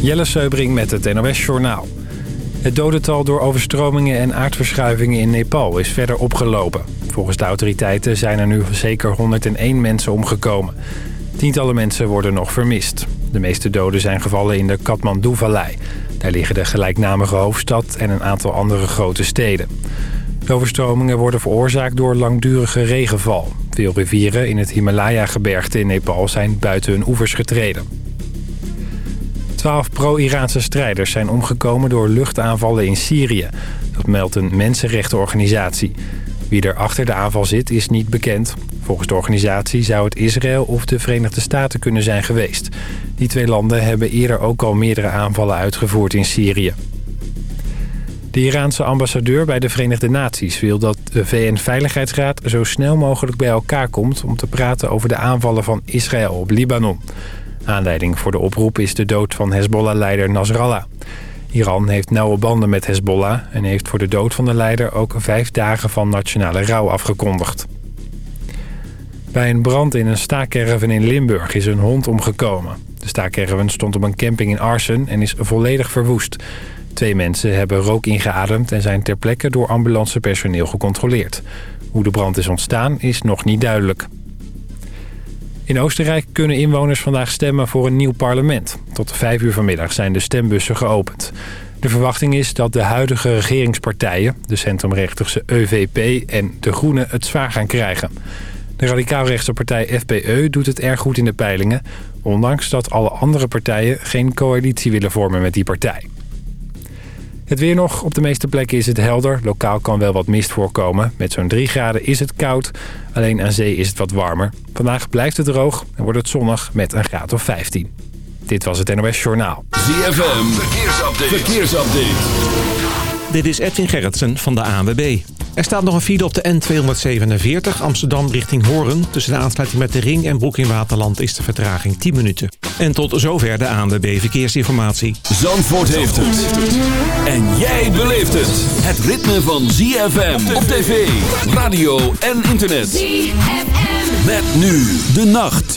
Jelle Seubring met het NOS Journaal. Het dodental door overstromingen en aardverschuivingen in Nepal is verder opgelopen. Volgens de autoriteiten zijn er nu zeker 101 mensen omgekomen. Tientallen mensen worden nog vermist. De meeste doden zijn gevallen in de Kathmandu-vallei. Daar liggen de gelijknamige hoofdstad en een aantal andere grote steden. De overstromingen worden veroorzaakt door langdurige regenval. Veel rivieren in het Himalaya-gebergte in Nepal zijn buiten hun oevers getreden. Twaalf pro-Iraanse strijders zijn omgekomen door luchtaanvallen in Syrië. Dat meldt een mensenrechtenorganisatie. Wie er achter de aanval zit is niet bekend. Volgens de organisatie zou het Israël of de Verenigde Staten kunnen zijn geweest. Die twee landen hebben eerder ook al meerdere aanvallen uitgevoerd in Syrië. De Iraanse ambassadeur bij de Verenigde Naties wil dat de VN-veiligheidsraad zo snel mogelijk bij elkaar komt... om te praten over de aanvallen van Israël op Libanon. Aanleiding voor de oproep is de dood van Hezbollah-leider Nasrallah. Iran heeft nauwe banden met Hezbollah... en heeft voor de dood van de leider ook vijf dagen van nationale rouw afgekondigd. Bij een brand in een staakerven in Limburg is een hond omgekomen. De staakerven stond op een camping in Arsen en is volledig verwoest. Twee mensen hebben rook ingeademd en zijn ter plekke door ambulancepersoneel gecontroleerd. Hoe de brand is ontstaan is nog niet duidelijk. In Oostenrijk kunnen inwoners vandaag stemmen voor een nieuw parlement. Tot vijf uur vanmiddag zijn de stembussen geopend. De verwachting is dat de huidige regeringspartijen... de centrumrechterse EVP en de Groenen het zwaar gaan krijgen. De radicaalrechtse partij FPE doet het erg goed in de peilingen... ondanks dat alle andere partijen geen coalitie willen vormen met die partij. Het weer nog. Op de meeste plekken is het helder. Lokaal kan wel wat mist voorkomen. Met zo'n 3 graden is het koud. Alleen aan zee is het wat warmer. Vandaag blijft het droog en wordt het zonnig met een graad of 15. Dit was het NOS Journaal. ZFM. Verkeersupdate. Verkeersupdate. Dit is Edwin Gerritsen van de ANWB. Er staat nog een file op de N247 Amsterdam richting Horen. Tussen de aansluiting met de Ring en Broek in Waterland is de vertraging 10 minuten. En tot zover de ANWB Verkeersinformatie. Zandvoort heeft het. En jij beleeft het. Het ritme van ZFM op tv, radio en internet. ZFM. Met nu de nacht.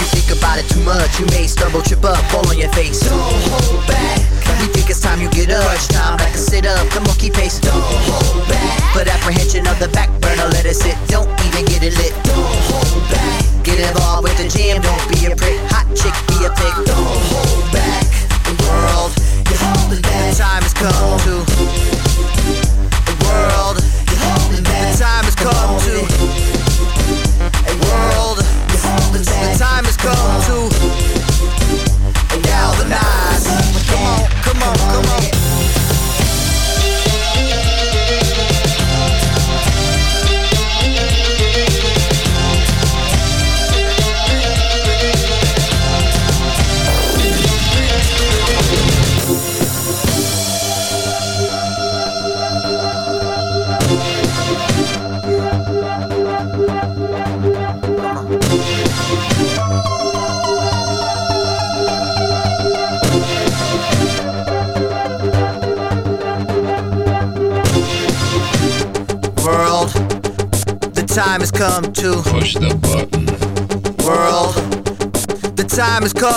you think about it too much, you may stumble, trip up, fall on your face. Don't hold back. We think it's time you get up. Time, sit up, the monkey pace. Don't hold back. Put apprehension of the back burner, let it sit. Don't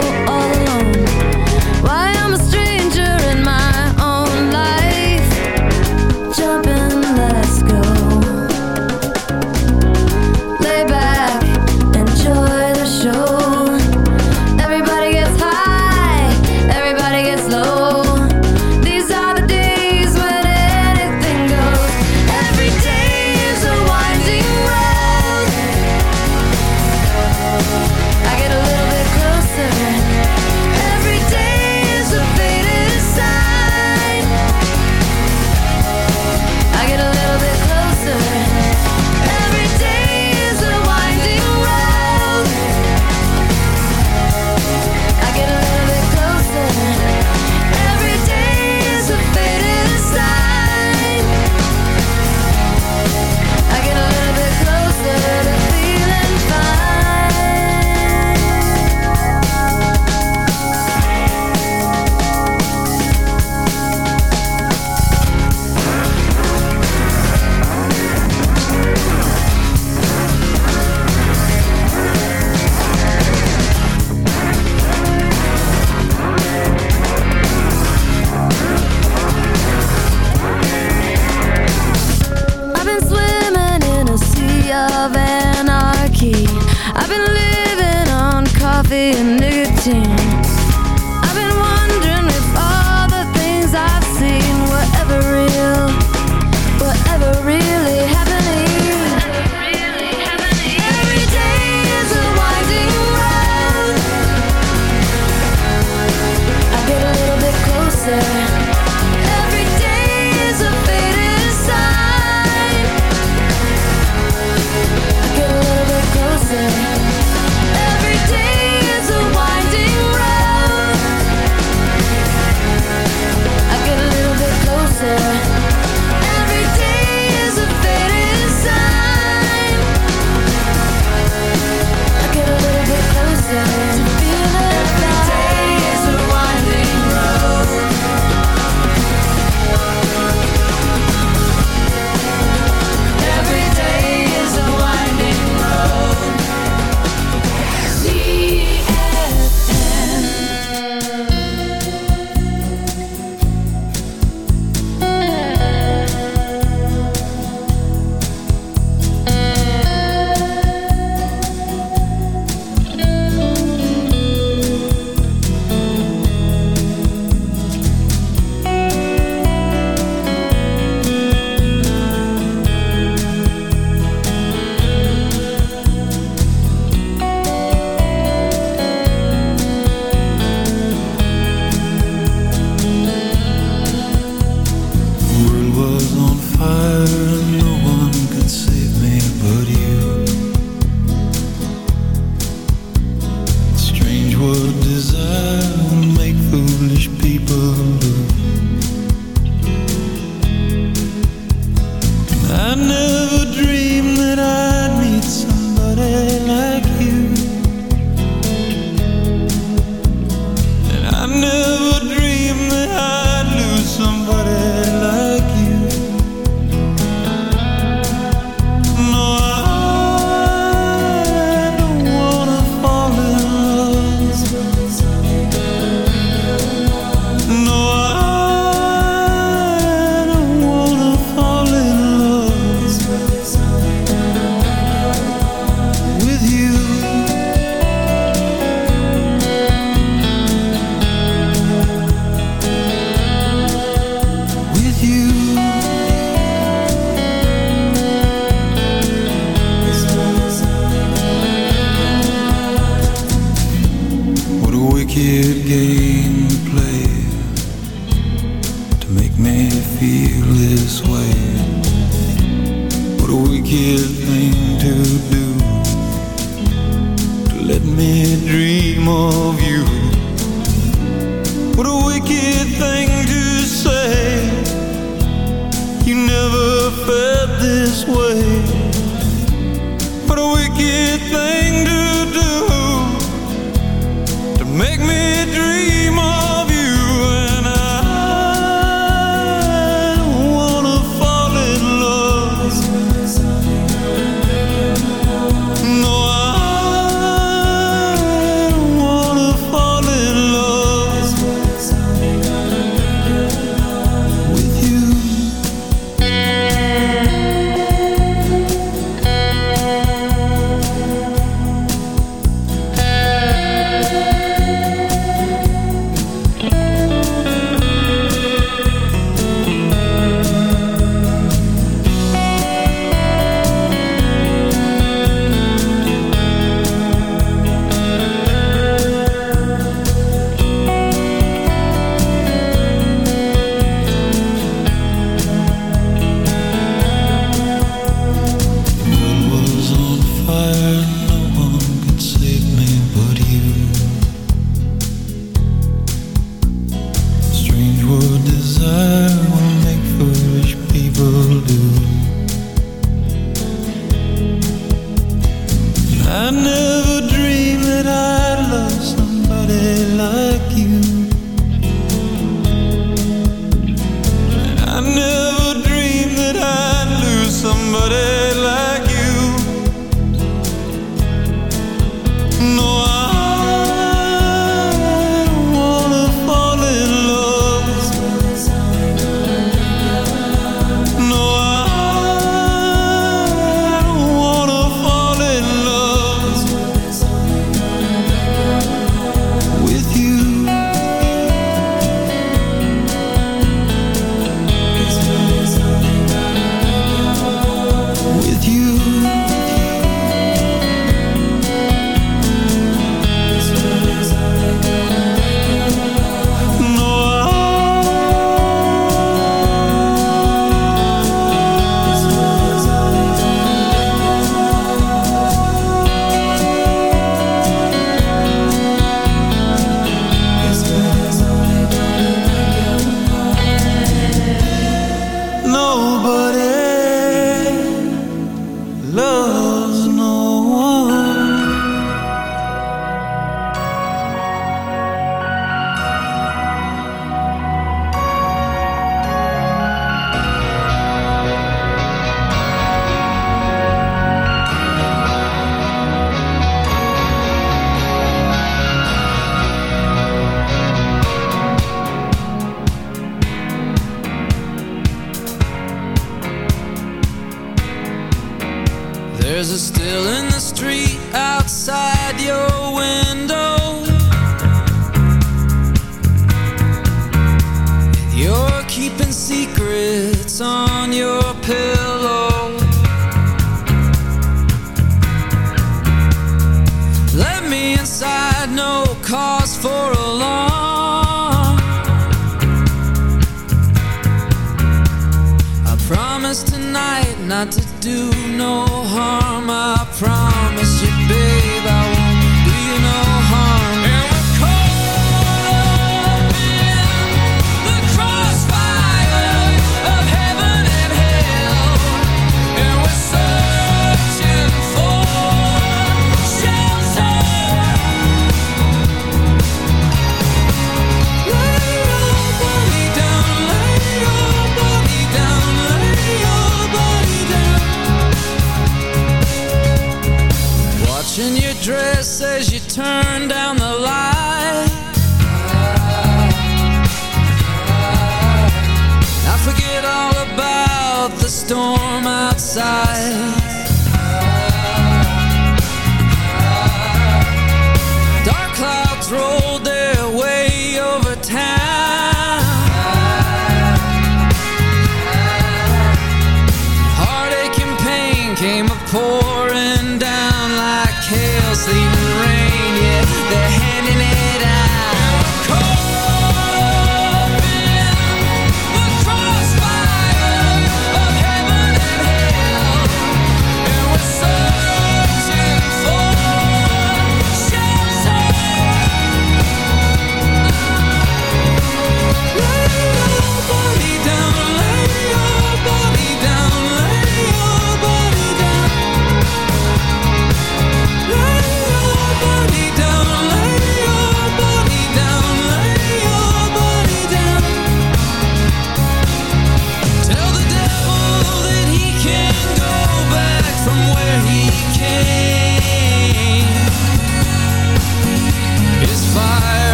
so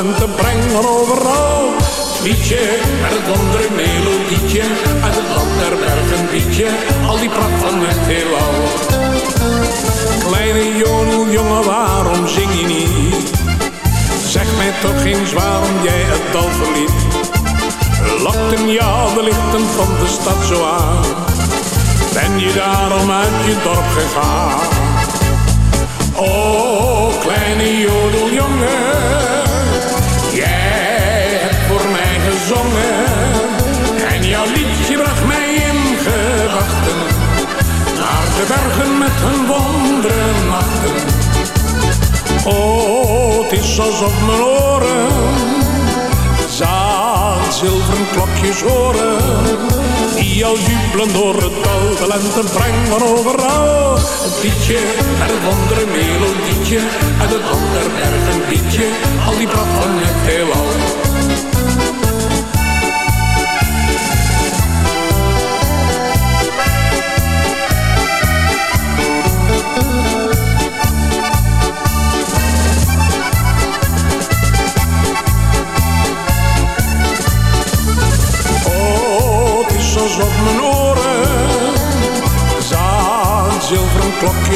de lente brengen overal. Liedje met het wondere melodietje uit het land der bergen liedje. Al die pracht van het heelal. Kleine jonel, jongen, waarom zing je niet? Zeg mij toch eens waarom jij het dal verliet. Lokten jou de lichten van de stad zo aan? Ben je daarom uit je dorp gegaan? Het is alsof mijn oren zaad zilveren klokjes horen. Die al jubelen door het dal, de lente brengen overal. Het liedje en het wondere melodietje, uit het ander bergen liedje, al die pracht van het heelal.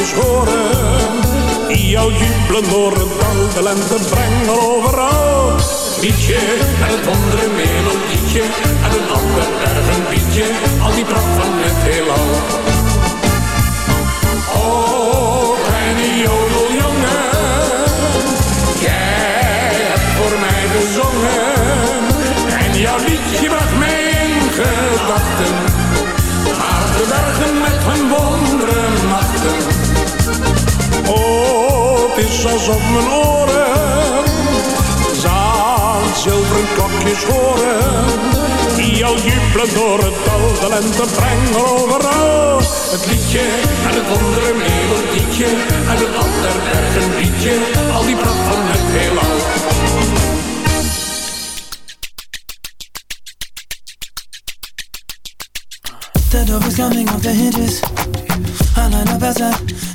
Klokjes horen. Jou jubelen door het dal, de lente brengen overal. Liedje en het wondere melodietje en een ander bergen liedje, al die pracht van het heelal. Is alsof mijn oren zaad zilveren klokjes horen. Die al jubelen door het dal, de overal. Het liedje en het wondere melodietje en het ander bergen liedje. Al die pracht van het heelal. The door is coming off the hinges. I line up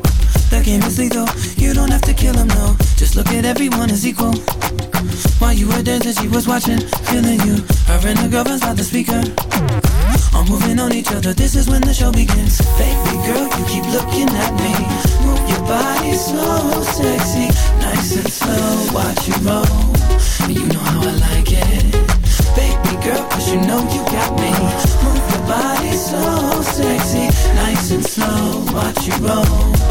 The game is lethal. You don't have to kill them, no. Just look at everyone as equal. While you were dancing, she was watching, feeling you. Her and the girlfriend's by the speaker. All moving on each other. This is when the show begins. Baby girl, you keep looking at me. Move your body so sexy, nice and slow. Watch you roll. You know how I like it. Baby girl, cause you know you got me. Move your body so sexy, nice and slow. Watch you roll.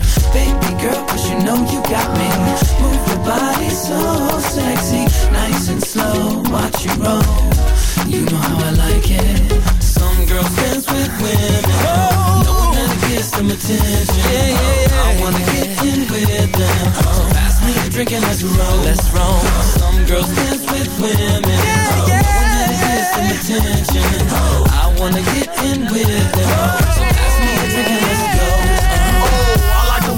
Baby girl, cause you know you got me. Move your body so sexy, nice and slow. Watch you roll. You know how I like it. Some girls dance with women, knowing that it gets them attention. Yeah, yeah, yeah. I wanna get in with them. So pass me a drink and let's roll. Let's roll. Some girls dance with women, knowing that it gets them attention. I wanna get in with them. So pass me a drink and let's go.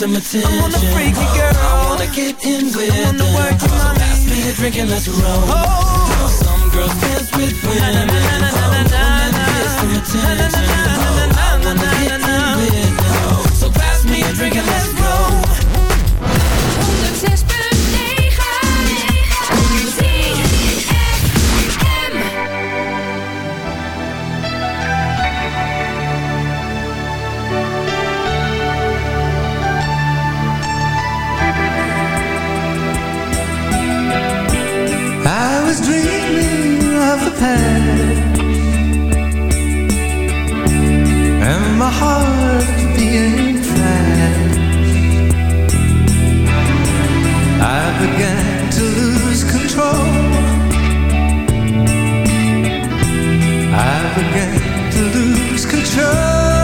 That it gets some attention. I wanna get in with them, so pass me a drink and let's roll. Some girls dance with women, that it gets some attention. I wanna get in with them, so pass me a drink and let's go. Past And my heart being fast I began to lose control. I began to lose control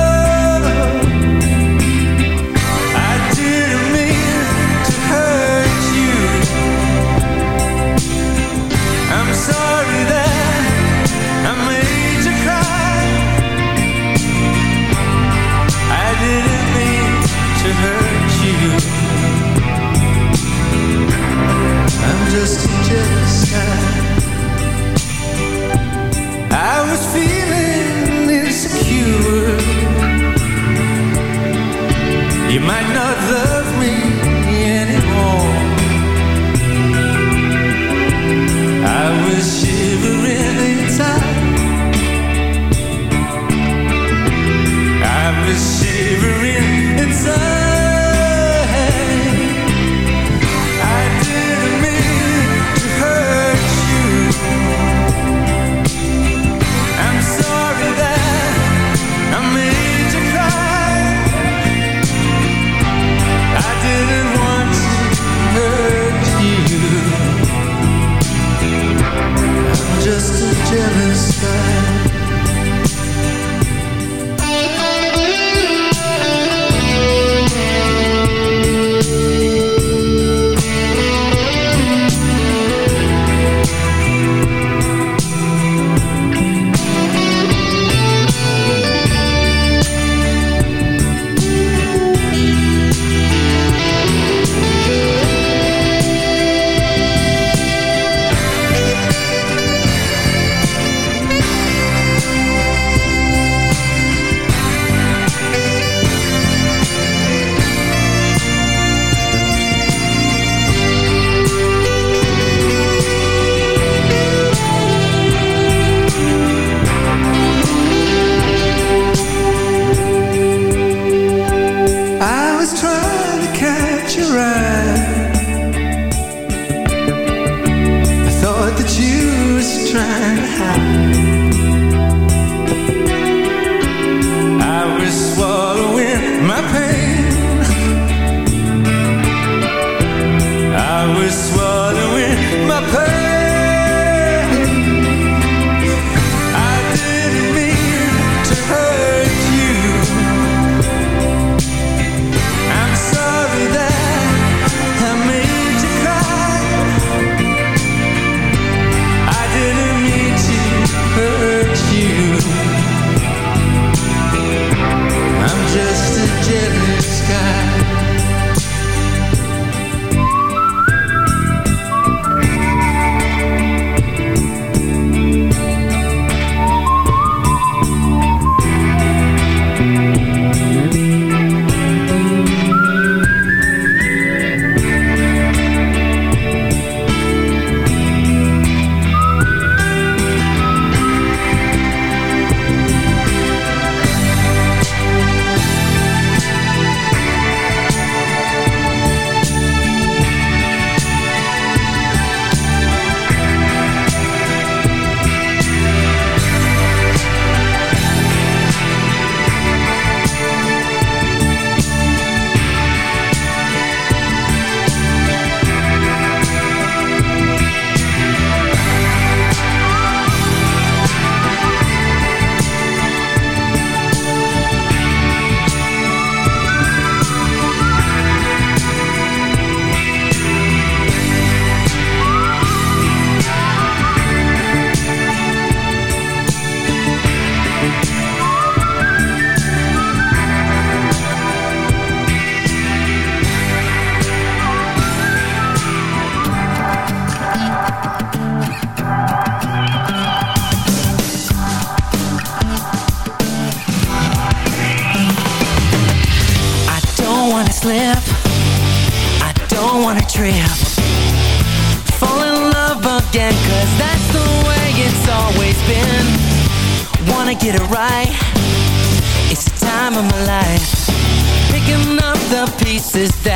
trying to hide. Get it right. It's the time of my life. Picking up the pieces that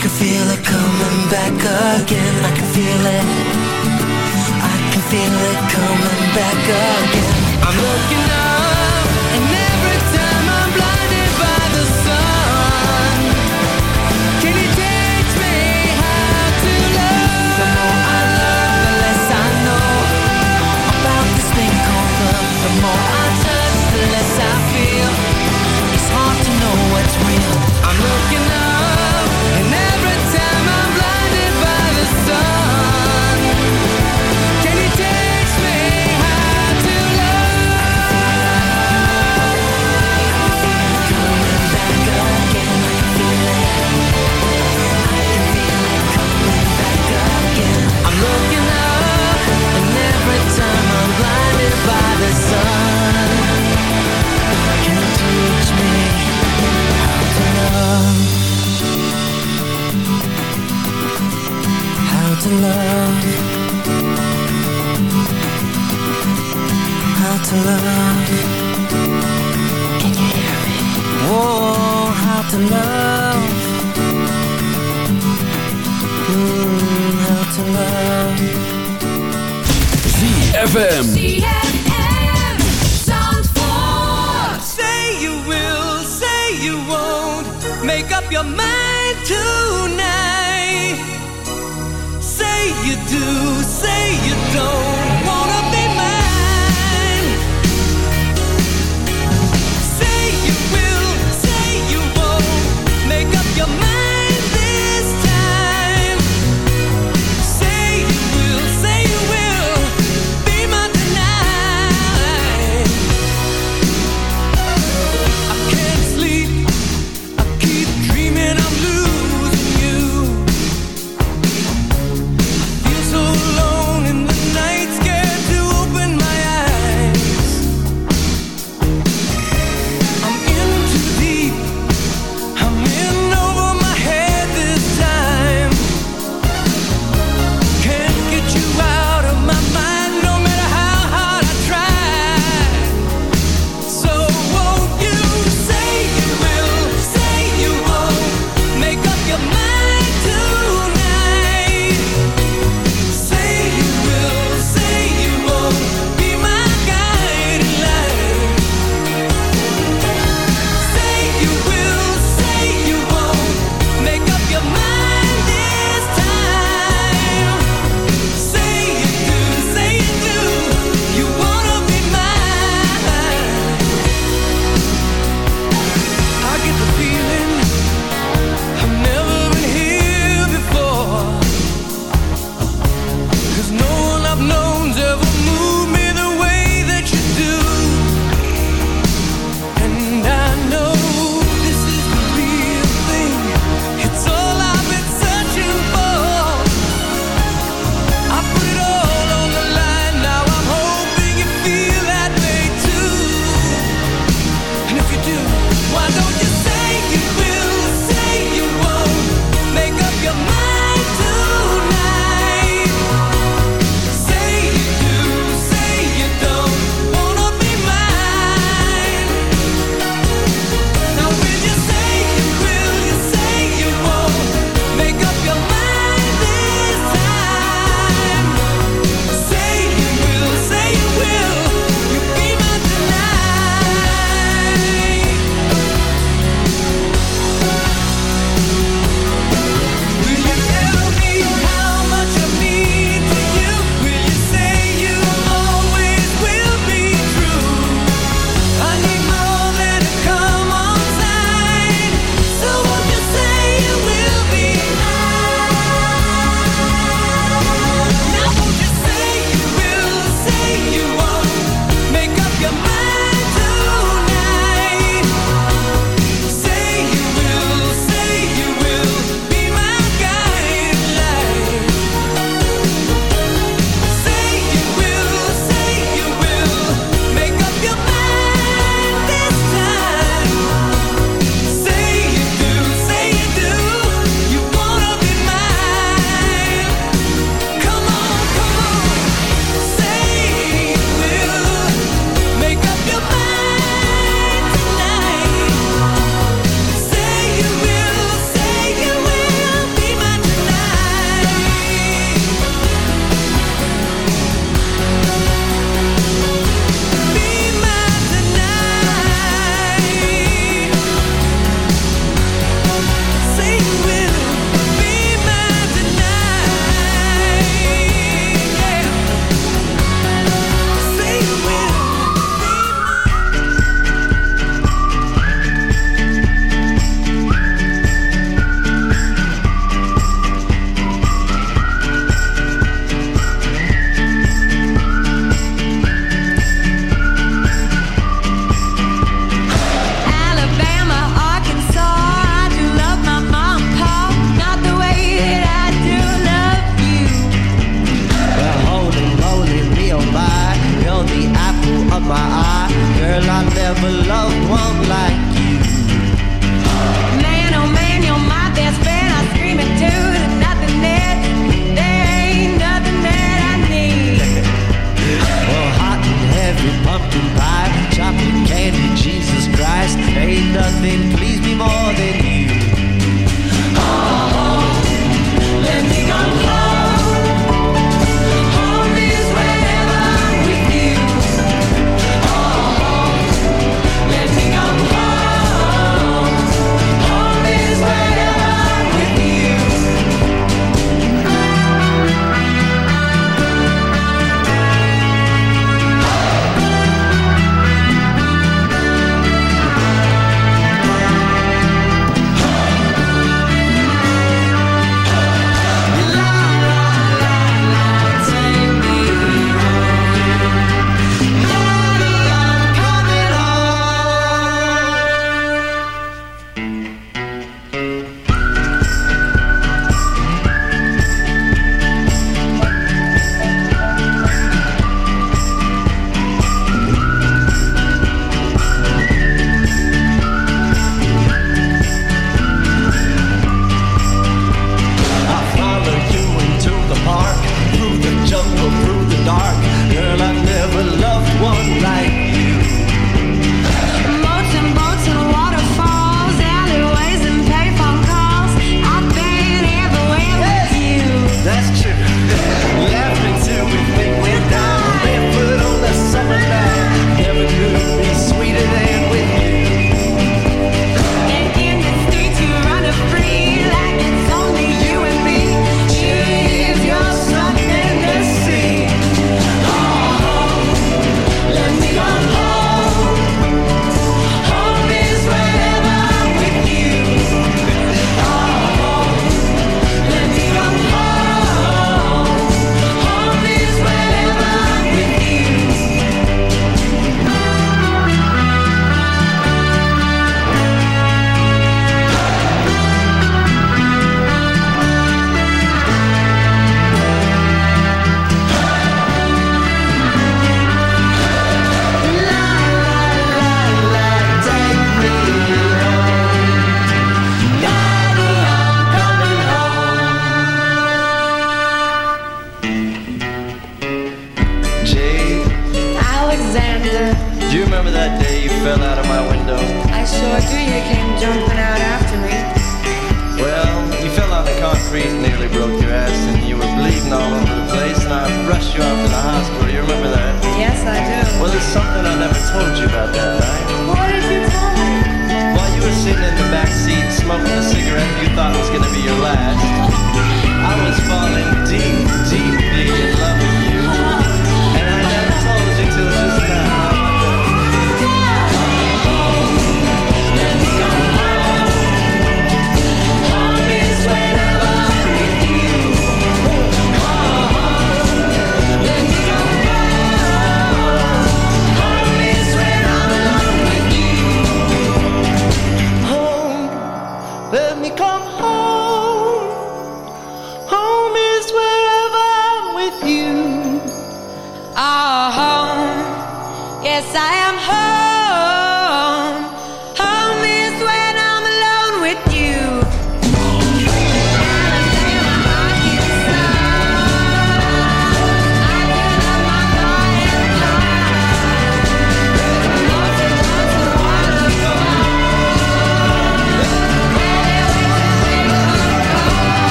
can feel it coming back again. I can feel it. I can feel it coming back again. I'm looking up And every time I'm blinded by the sun. Can you teach me how to love? The more I learn, the less I know About this thing called love. The more I touch, the less I feel. It's hard to know what's real. I'm looking to love. How to love. Can you hear me? Oh, how to love. Mm, How to love. ZFM. Say you will, say you won't. Make up your mind tonight day you fell out of my window. I saw it too, you came jumping out after me. Well, you fell on the concrete, nearly broke your ass, and you were bleeding all over the place, and I rushed you out to the hospital. You remember that? Yes, I do. Well, there's something I never told you about that night. What did you tell me? While you were sitting in the back seat smoking a cigarette you thought was gonna be your last, I was falling deep, deep, deep.